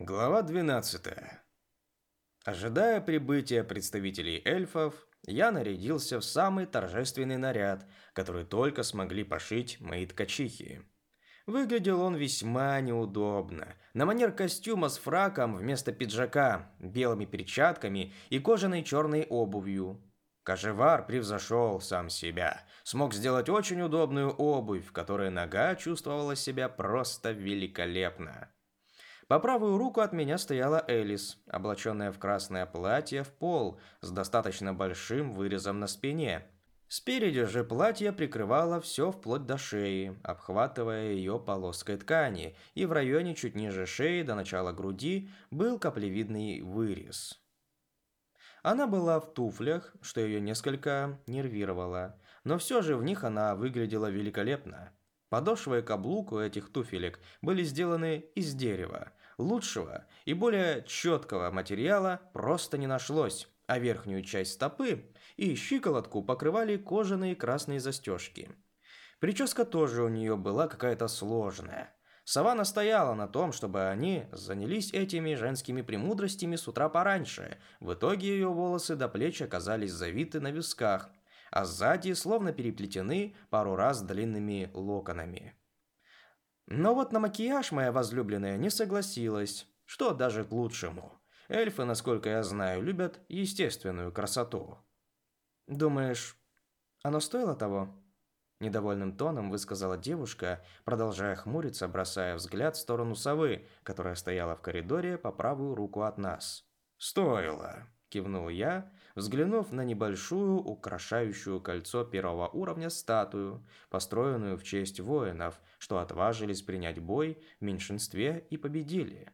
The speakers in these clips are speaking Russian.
Глава 12. Ожидая прибытия представителей эльфов, я нарядился в самый торжественный наряд, который только смогли пошить мои ткачихи. Выглядел он весьма неудобно. На манер костюма с фраком вместо пиджака, белыми перчатками и кожаной черной обувью. Кожевар превзошел сам себя. Смог сделать очень удобную обувь, в которой нога чувствовала себя просто великолепно. По правую руку от меня стояла Элис, облаченная в красное платье в пол с достаточно большим вырезом на спине. Спереди же платье прикрывало все вплоть до шеи, обхватывая ее полоской ткани, и в районе чуть ниже шеи до начала груди был каплевидный вырез. Она была в туфлях, что ее несколько нервировало, но все же в них она выглядела великолепно. Подошва и каблук у этих туфелек были сделаны из дерева. Лучшего и более четкого материала просто не нашлось, а верхнюю часть стопы и щиколотку покрывали кожаные красные застежки. Прическа тоже у нее была какая-то сложная. Сова настояла на том, чтобы они занялись этими женскими премудростями с утра пораньше. В итоге ее волосы до плеч оказались завиты на висках, а сзади словно переплетены пару раз длинными локонами. Но вот на макияж моя возлюбленная не согласилась, что даже к лучшему. Эльфы, насколько я знаю, любят естественную красоту. Думаешь, оно стоило того? Недовольным тоном высказала девушка, продолжая хмуриться, бросая взгляд в сторону совы, которая стояла в коридоре по правую руку от нас. «Стоило», – кивнул я, взглянув на небольшую украшающую кольцо первого уровня статую, построенную в честь воинов, что отважились принять бой в меньшинстве и победили.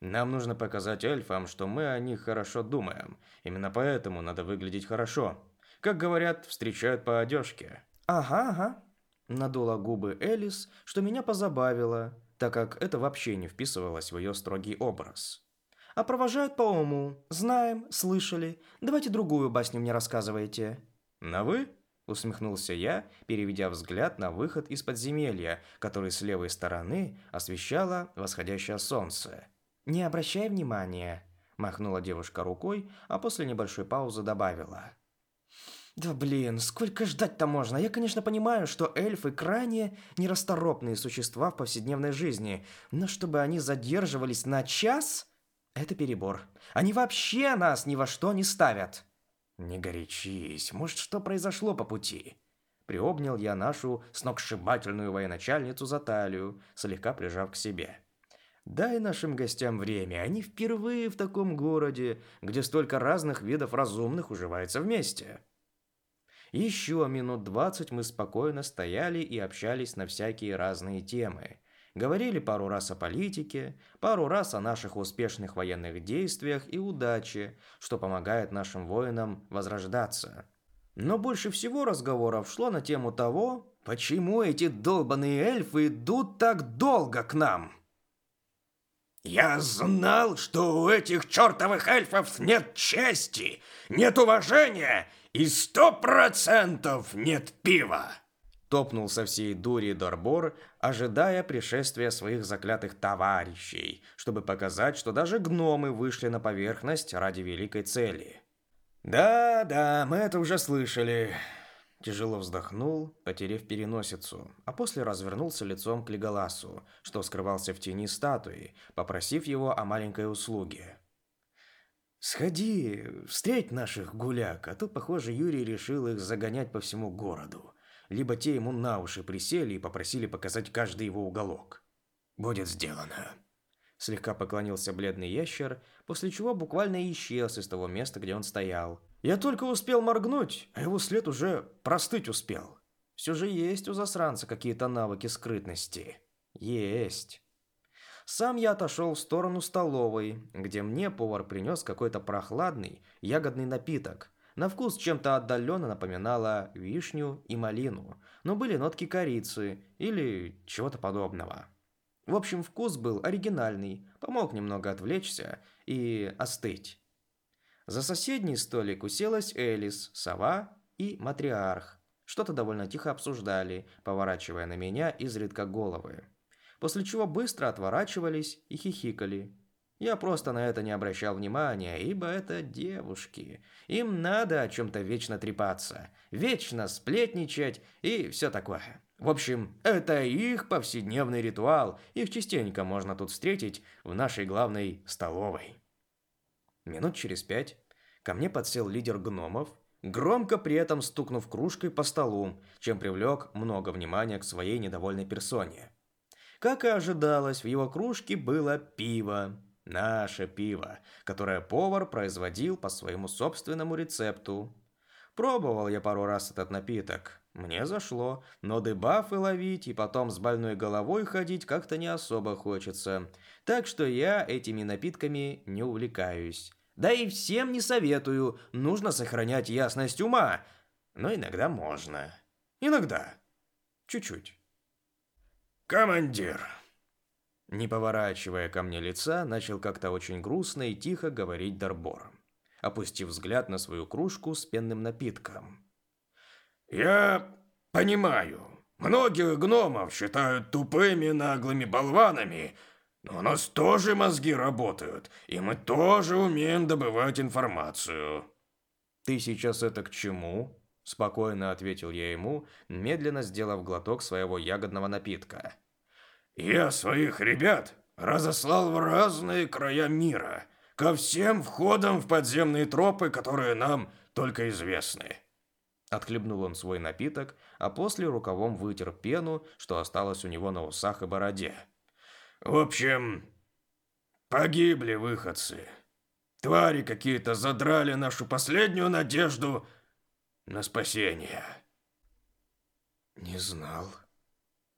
Нам нужно показать эльфам, что мы о них хорошо думаем. Именно поэтому надо выглядеть хорошо. Как говорят, встречают по одежке. Ага, ага. Надула губы Элис, что меня позабавило, так как это вообще не вписывалось в ее строгий образ а провожают по уму. Знаем, слышали. Давайте другую басню мне рассказывайте». «На вы?» – усмехнулся я, переведя взгляд на выход из подземелья, который с левой стороны освещало восходящее солнце. «Не обращай внимания», – махнула девушка рукой, а после небольшой паузы добавила. Да блин, сколько ждать-то можно? Я, конечно, понимаю, что эльфы крайне нерасторопные существа в повседневной жизни, но чтобы они задерживались на час? Это перебор. Они вообще нас ни во что не ставят. Не горячись, может, что произошло по пути? Приобнял я нашу сногсшибательную военачальницу за талию, слегка прижав к себе. Дай нашим гостям время, они впервые в таком городе, где столько разных видов разумных уживается вместе. Еще минут двадцать мы спокойно стояли и общались на всякие разные темы. Говорили пару раз о политике, пару раз о наших успешных военных действиях и удаче, что помогает нашим воинам возрождаться. Но больше всего разговоров шло на тему того, почему эти долбаные эльфы идут так долго к нам. «Я знал, что у этих чертовых эльфов нет чести, нет уважения и сто процентов нет пива!» Топнул со всей дури Дорбор, ожидая пришествия своих заклятых товарищей, чтобы показать, что даже гномы вышли на поверхность ради великой цели. «Да-да, мы это уже слышали», Тяжело вздохнул, потеряв переносицу, а после развернулся лицом к Леголасу, что скрывался в тени статуи, попросив его о маленькой услуге. «Сходи, встреть наших гуляк, а то, похоже, Юрий решил их загонять по всему городу либо те ему на уши присели и попросили показать каждый его уголок. «Будет сделано». Слегка поклонился бледный ящер, после чего буквально исчез из того места, где он стоял. Я только успел моргнуть, а его след уже простыть успел. Все же есть у засранца какие-то навыки скрытности. Есть. Сам я отошел в сторону столовой, где мне повар принес какой-то прохладный ягодный напиток – на вкус чем-то отдаленно напоминала вишню и малину, но были нотки корицы или чего-то подобного. В общем, вкус был оригинальный, помог немного отвлечься и остыть. За соседний столик уселась Элис, сова и матриарх. Что-то довольно тихо обсуждали, поворачивая на меня изредка головы. После чего быстро отворачивались и хихикали. Я просто на это не обращал внимания, ибо это девушки. Им надо о чем-то вечно трепаться, вечно сплетничать и все такое. В общем, это их повседневный ритуал, их частенько можно тут встретить в нашей главной столовой. Минут через пять ко мне подсел лидер гномов, громко при этом стукнув кружкой по столу, чем привлек много внимания к своей недовольной персоне. Как и ожидалось, в его кружке было пиво, Наше пиво, которое повар производил по своему собственному рецепту. Пробовал я пару раз этот напиток. Мне зашло, но дебафы ловить и потом с больной головой ходить как-то не особо хочется. Так что я этими напитками не увлекаюсь. Да и всем не советую, нужно сохранять ясность ума. Но иногда можно. Иногда. Чуть-чуть. «Командир, не поворачивая ко мне лица, начал как-то очень грустно и тихо говорить Дарбор, опустив взгляд на свою кружку с пенным напитком. «Я понимаю, многих гномов считают тупыми наглыми болванами, но у нас тоже мозги работают, и мы тоже умеем добывать информацию». «Ты сейчас это к чему?» – спокойно ответил я ему, медленно сделав глоток своего ягодного напитка. Я своих ребят разослал в разные края мира, ко всем входам в подземные тропы, которые нам только известны. Отхлебнул он свой напиток, а после рукавом вытер пену, что осталось у него на усах и бороде. В общем, погибли выходцы. Твари какие-то задрали нашу последнюю надежду на спасение. Не знал,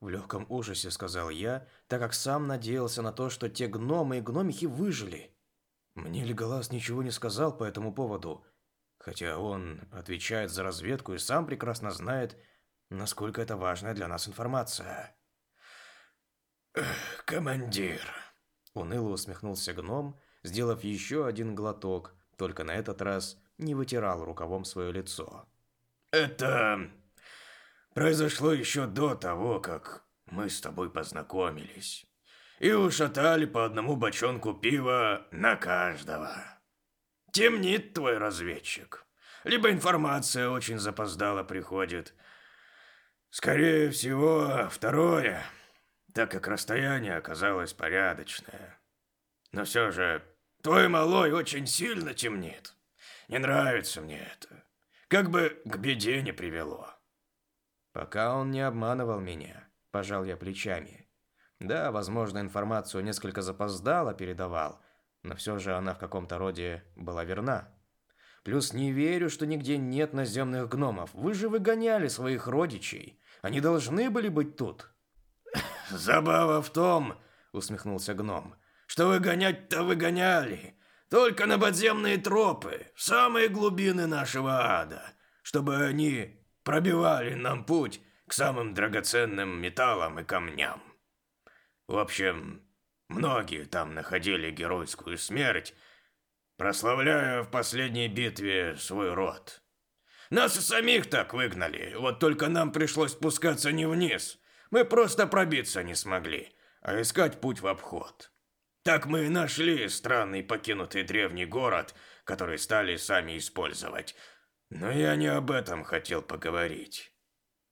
в легком ужасе сказал я, так как сам надеялся на то, что те гномы и гномихи выжили. Мне Леголас ничего не сказал по этому поводу, хотя он отвечает за разведку и сам прекрасно знает, насколько это важная для нас информация. «Командир», — уныло усмехнулся гном, сделав еще один глоток, только на этот раз не вытирал рукавом свое лицо. «Это произошло еще до того, как мы с тобой познакомились. И ушатали по одному бочонку пива на каждого. Темнит твой разведчик. Либо информация очень запоздала приходит. Скорее всего, второе, так как расстояние оказалось порядочное. Но все же, твой малой очень сильно темнит. Не нравится мне это. Как бы к беде не привело. Пока он не обманывал меня, пожал я плечами. Да, возможно, информацию несколько запоздало передавал, но все же она в каком-то роде была верна. Плюс не верю, что нигде нет наземных гномов. Вы же выгоняли своих родичей. Они должны были быть тут. Забава в том, усмехнулся гном, что выгонять-то выгоняли. Только на подземные тропы, в самые глубины нашего ада, чтобы они пробивали нам путь к самым драгоценным металлам и камням. В общем, многие там находили геройскую смерть, прославляя в последней битве свой род. Нас и самих так выгнали, вот только нам пришлось спускаться не вниз. Мы просто пробиться не смогли, а искать путь в обход. Так мы и нашли странный покинутый древний город, который стали сами использовать, но я не об этом хотел поговорить.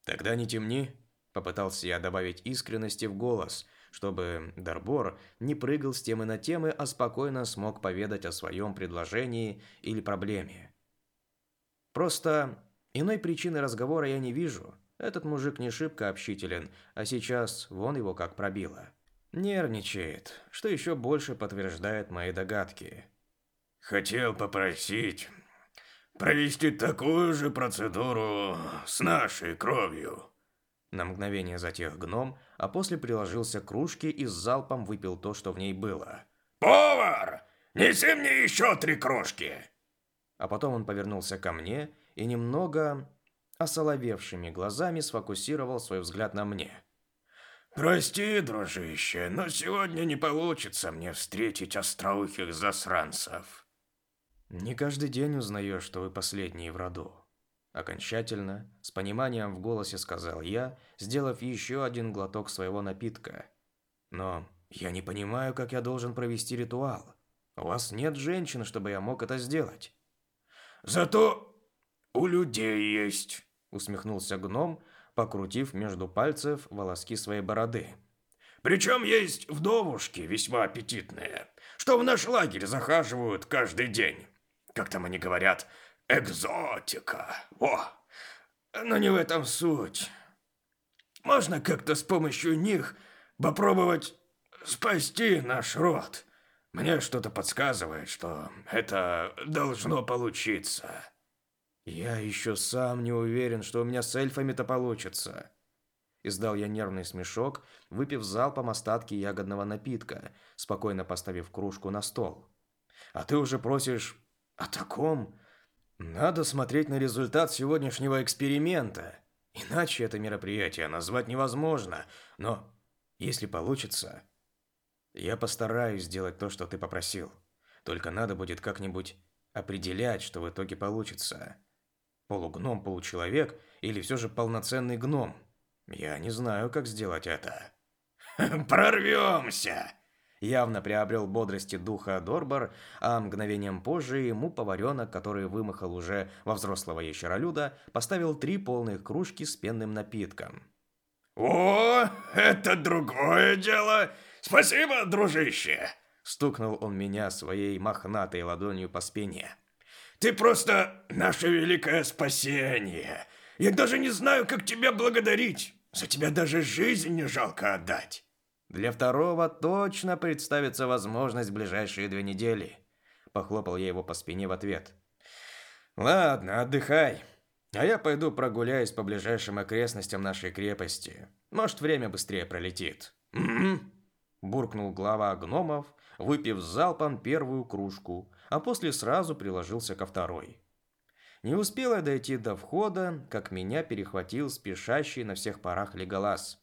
Тогда не темни, попытался я добавить искренности в голос, чтобы Дарбор не прыгал с темы на темы, а спокойно смог поведать о своем предложении или проблеме. Просто иной причины разговора я не вижу. Этот мужик не шибко общителен, а сейчас вон его как пробило. Нервничает, что еще больше подтверждает мои догадки. Хотел попросить провести такую же процедуру с нашей кровью». На мгновение затих гном, а после приложился к кружке и с залпом выпил то, что в ней было. «Повар! Неси мне еще три кружки!» А потом он повернулся ко мне и немного осоловевшими глазами сфокусировал свой взгляд на мне. «Прости, дружище, но сегодня не получится мне встретить остроухих засранцев. Не каждый день узнаешь, что вы последние в роду. Окончательно, с пониманием в голосе сказал я, сделав еще один глоток своего напитка. Но я не понимаю, как я должен провести ритуал. У вас нет женщины, чтобы я мог это сделать. Зато у людей есть, усмехнулся гном, покрутив между пальцев волоски своей бороды. Причем есть вдовушки весьма аппетитные, что в наш лагерь захаживают каждый день. Как там они говорят, экзотика. О, но не в этом суть. Можно как-то с помощью них попробовать спасти наш род. Мне что-то подсказывает, что это должно получиться. Я еще сам не уверен, что у меня с эльфами-то получится. Издал я нервный смешок, выпив залпом остатки ягодного напитка, спокойно поставив кружку на стол. А ты уже просишь о таком? Надо смотреть на результат сегодняшнего эксперимента. Иначе это мероприятие назвать невозможно. Но если получится, я постараюсь сделать то, что ты попросил. Только надо будет как-нибудь определять, что в итоге получится. Полугном, получеловек или все же полноценный гном. Я не знаю, как сделать это. Прорвемся! Явно приобрел бодрости духа Дорбар, а мгновением позже ему поваренок, который вымахал уже во взрослого ящеролюда, поставил три полных кружки с пенным напитком. «О, это другое дело! Спасибо, дружище!» Стукнул он меня своей мохнатой ладонью по спине. «Ты просто наше великое спасение! Я даже не знаю, как тебя благодарить! За тебя даже жизнь не жалко отдать!» Для второго точно представится возможность в ближайшие две недели. Похлопал я его по спине в ответ. Ладно, отдыхай. А я пойду прогуляюсь по ближайшим окрестностям нашей крепости. Может, время быстрее пролетит. Буркнул глава гномов, выпив залпом первую кружку, а после сразу приложился ко второй. Не успела дойти до входа, как меня перехватил спешащий на всех парах Леголас.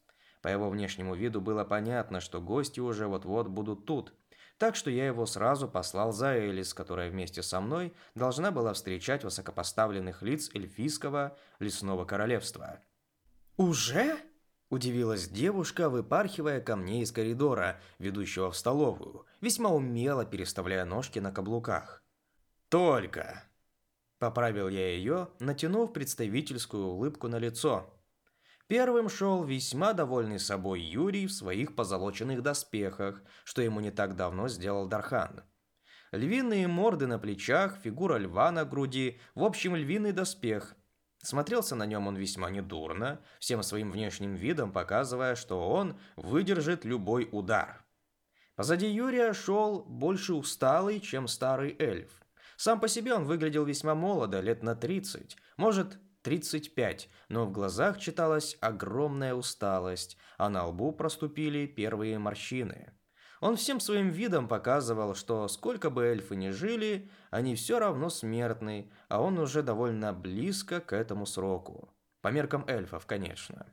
По его внешнему виду было понятно, что гости уже вот-вот будут тут. Так что я его сразу послал за Элис, которая вместе со мной должна была встречать высокопоставленных лиц эльфийского лесного королевства. «Уже?» – удивилась девушка, выпархивая ко мне из коридора, ведущего в столовую, весьма умело переставляя ножки на каблуках. «Только!» – поправил я ее, натянув представительскую улыбку на лицо – Первым шел весьма довольный собой Юрий в своих позолоченных доспехах, что ему не так давно сделал Дархан. Львиные морды на плечах, фигура льва на груди, в общем львиный доспех. Смотрелся на нем он весьма недурно, всем своим внешним видом показывая, что он выдержит любой удар. Позади Юрия шел больше усталый, чем старый эльф. Сам по себе он выглядел весьма молодо, лет на 30, может 35, но в глазах читалась огромная усталость, а на лбу проступили первые морщины. Он всем своим видом показывал, что сколько бы эльфы ни жили, они все равно смертны, а он уже довольно близко к этому сроку. По меркам эльфов, конечно.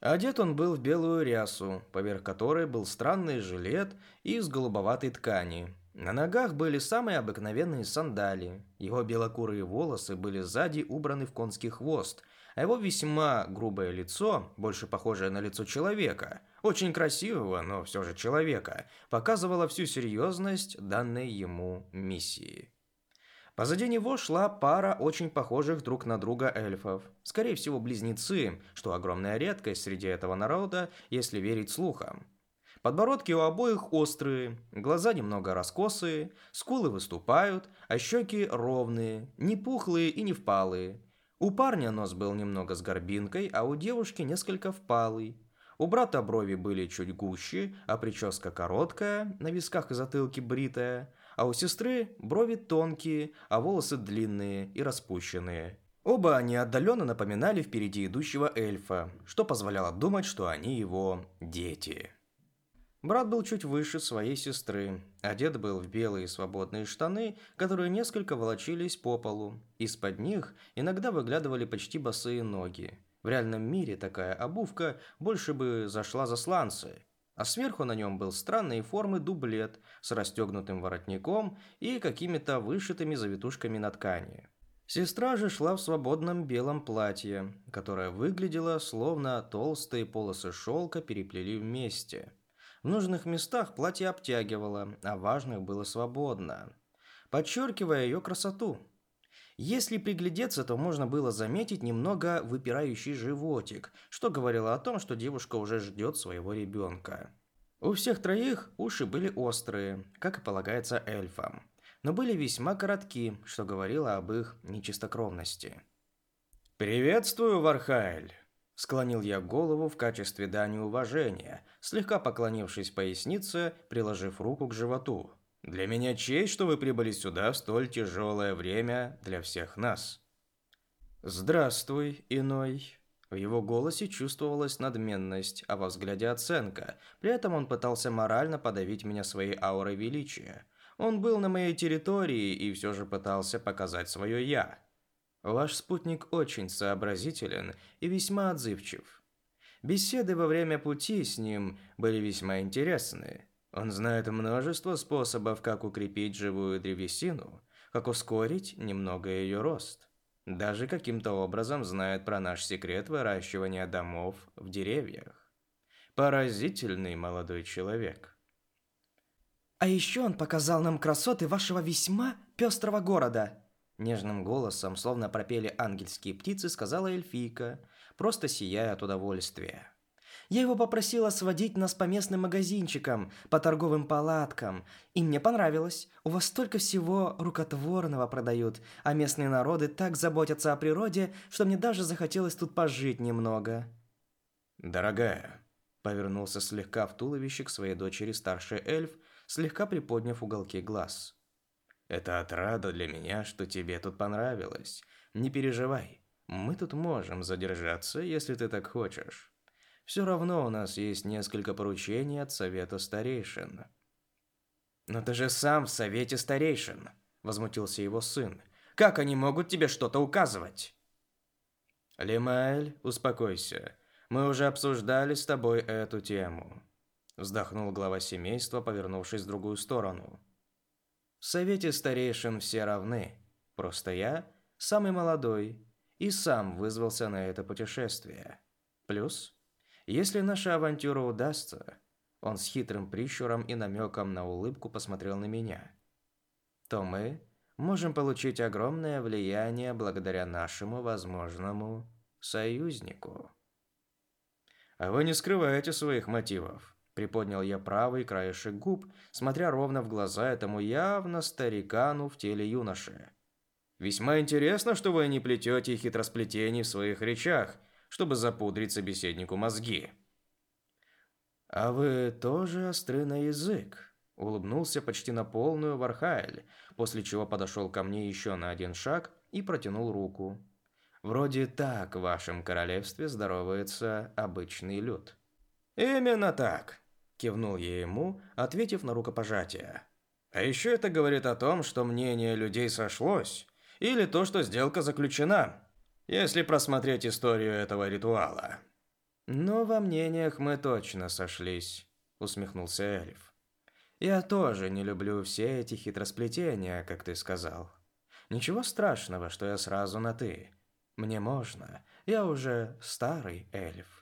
Одет он был в белую рясу, поверх которой был странный жилет из голубоватой ткани, на ногах были самые обыкновенные сандали. Его белокурые волосы были сзади убраны в конский хвост, а его весьма грубое лицо, больше похожее на лицо человека, очень красивого, но все же человека, показывало всю серьезность данной ему миссии. Позади него шла пара очень похожих друг на друга эльфов. Скорее всего, близнецы, что огромная редкость среди этого народа, если верить слухам. Подбородки у обоих острые, глаза немного раскосые, скулы выступают, а щеки ровные, не пухлые и не впалые. У парня нос был немного с горбинкой, а у девушки несколько впалый. У брата брови были чуть гуще, а прическа короткая, на висках и затылке бритая, а у сестры брови тонкие, а волосы длинные и распущенные. Оба они отдаленно напоминали впереди идущего эльфа, что позволяло думать, что они его дети. Брат был чуть выше своей сестры. Одет был в белые свободные штаны, которые несколько волочились по полу. Из-под них иногда выглядывали почти босые ноги. В реальном мире такая обувка больше бы зашла за сланцы. А сверху на нем был странной формы дублет с расстегнутым воротником и какими-то вышитыми завитушками на ткани. Сестра же шла в свободном белом платье, которое выглядело, словно толстые полосы шелка переплели вместе – В нужных местах платье обтягивало, а важных было свободно, подчеркивая ее красоту. Если приглядеться, то можно было заметить немного выпирающий животик, что говорило о том, что девушка уже ждет своего ребенка. У всех троих уши были острые, как и полагается эльфам, но были весьма коротки, что говорило об их нечистокровности. «Приветствую, Вархайль!» Склонил я голову в качестве дани уважения, слегка поклонившись пояснице, приложив руку к животу. «Для меня честь, что вы прибыли сюда в столь тяжелое время для всех нас». «Здравствуй, иной». В его голосе чувствовалась надменность, а во взгляде оценка. При этом он пытался морально подавить меня своей аурой величия. Он был на моей территории и все же пытался показать свое «я». Ваш спутник очень сообразителен и весьма отзывчив. Беседы во время пути с ним были весьма интересны. Он знает множество способов, как укрепить живую древесину, как ускорить немного ее рост. Даже каким-то образом знает про наш секрет выращивания домов в деревьях. Поразительный молодой человек. А еще он показал нам красоты вашего весьма пестрого города. Нежным голосом, словно пропели ангельские птицы, сказала эльфийка, просто сияя от удовольствия. Я его попросила сводить нас по местным магазинчикам, по торговым палаткам. И мне понравилось. У вас столько всего рукотворного продают, а местные народы так заботятся о природе, что мне даже захотелось тут пожить немного. «Дорогая», — повернулся слегка в туловище к своей дочери старший эльф, слегка приподняв уголки глаз. Это отрада для меня, что тебе тут понравилось. Не переживай, мы тут можем задержаться, если ты так хочешь. Все равно у нас есть несколько поручений от Совета Старейшин». «Но ты же сам в Совете Старейшин», – возмутился его сын. «Как они могут тебе что-то указывать?» «Лимаэль, успокойся. Мы уже обсуждали с тобой эту тему», – вздохнул глава семейства, повернувшись в другую сторону. В совете старейшин все равны. Просто я самый молодой и сам вызвался на это путешествие. Плюс, если наша авантюра удастся, он с хитрым прищуром и намеком на улыбку посмотрел на меня, то мы можем получить огромное влияние благодаря нашему возможному союзнику. А вы не скрываете своих мотивов. Приподнял я правый краешек губ, смотря ровно в глаза этому явно старикану в теле юноши. Весьма интересно, что вы не плетете хитросплетений в своих речах, чтобы запудрить собеседнику мозги. А вы тоже остры на язык, улыбнулся почти на полную Вархайль, после чего подошел ко мне еще на один шаг и протянул руку. Вроде так в вашем королевстве здоровается обычный люд. Именно так, Кивнул я ему, ответив на рукопожатие. А еще это говорит о том, что мнение людей сошлось, или то, что сделка заключена, если просмотреть историю этого ритуала. Но во мнениях мы точно сошлись, усмехнулся эльф. Я тоже не люблю все эти хитросплетения, как ты сказал. Ничего страшного, что я сразу на ты. Мне можно. Я уже старый эльф.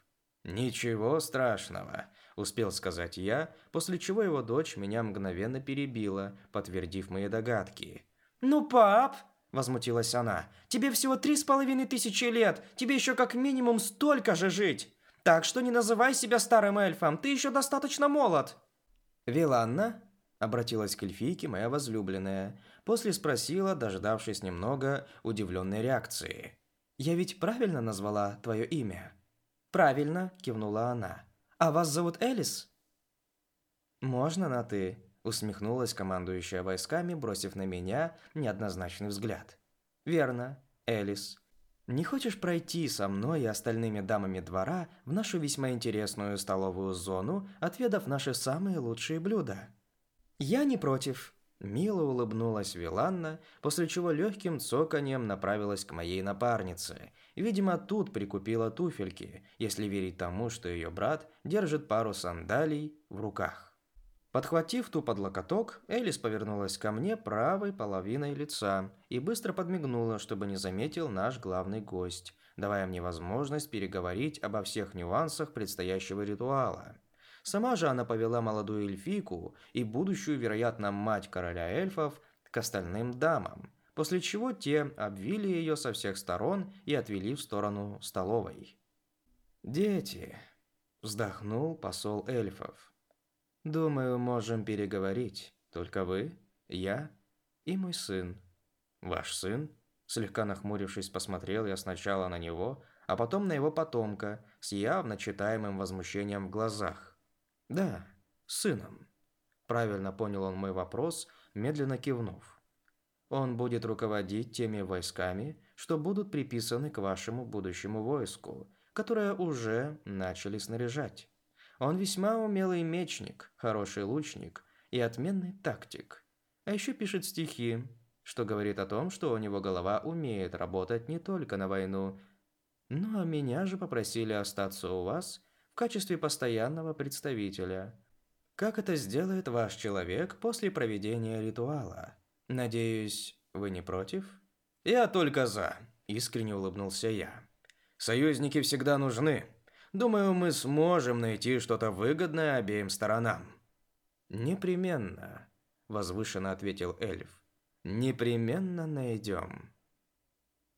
Ничего страшного успел сказать я, после чего его дочь меня мгновенно перебила, подтвердив мои догадки. «Ну, пап!» – возмутилась она. «Тебе всего три с половиной тысячи лет, тебе еще как минимум столько же жить! Так что не называй себя старым эльфом, ты еще достаточно молод!» «Виланна?» – обратилась к эльфийке моя возлюбленная, после спросила, дождавшись немного удивленной реакции. «Я ведь правильно назвала твое имя?» «Правильно», – кивнула она. «А вас зовут Элис?» «Можно на «ты», – усмехнулась командующая войсками, бросив на меня неоднозначный взгляд. «Верно, Элис. Не хочешь пройти со мной и остальными дамами двора в нашу весьма интересную столовую зону, отведав наши самые лучшие блюда?» «Я не против», Мило улыбнулась Виланна, после чего легким цоканьем направилась к моей напарнице. Видимо, тут прикупила туфельки, если верить тому, что ее брат держит пару сандалий в руках. Подхватив ту под локоток, Элис повернулась ко мне правой половиной лица и быстро подмигнула, чтобы не заметил наш главный гость, давая мне возможность переговорить обо всех нюансах предстоящего ритуала. Сама же она повела молодую эльфийку и будущую, вероятно, мать короля эльфов к остальным дамам, после чего те обвили ее со всех сторон и отвели в сторону столовой. «Дети», — вздохнул посол эльфов, — «думаю, можем переговорить, только вы, я и мой сын». «Ваш сын?» Слегка нахмурившись, посмотрел я сначала на него, а потом на его потомка, с явно читаемым возмущением в глазах. «Да, сыном». Правильно понял он мой вопрос, медленно кивнув. «Он будет руководить теми войсками, что будут приписаны к вашему будущему войску, которое уже начали снаряжать. Он весьма умелый мечник, хороший лучник и отменный тактик. А еще пишет стихи, что говорит о том, что у него голова умеет работать не только на войну. Ну а меня же попросили остаться у вас качестве постоянного представителя. Как это сделает ваш человек после проведения ритуала? Надеюсь, вы не против? Я только за, искренне улыбнулся я. Союзники всегда нужны. Думаю, мы сможем найти что-то выгодное обеим сторонам. Непременно, возвышенно ответил эльф. Непременно найдем.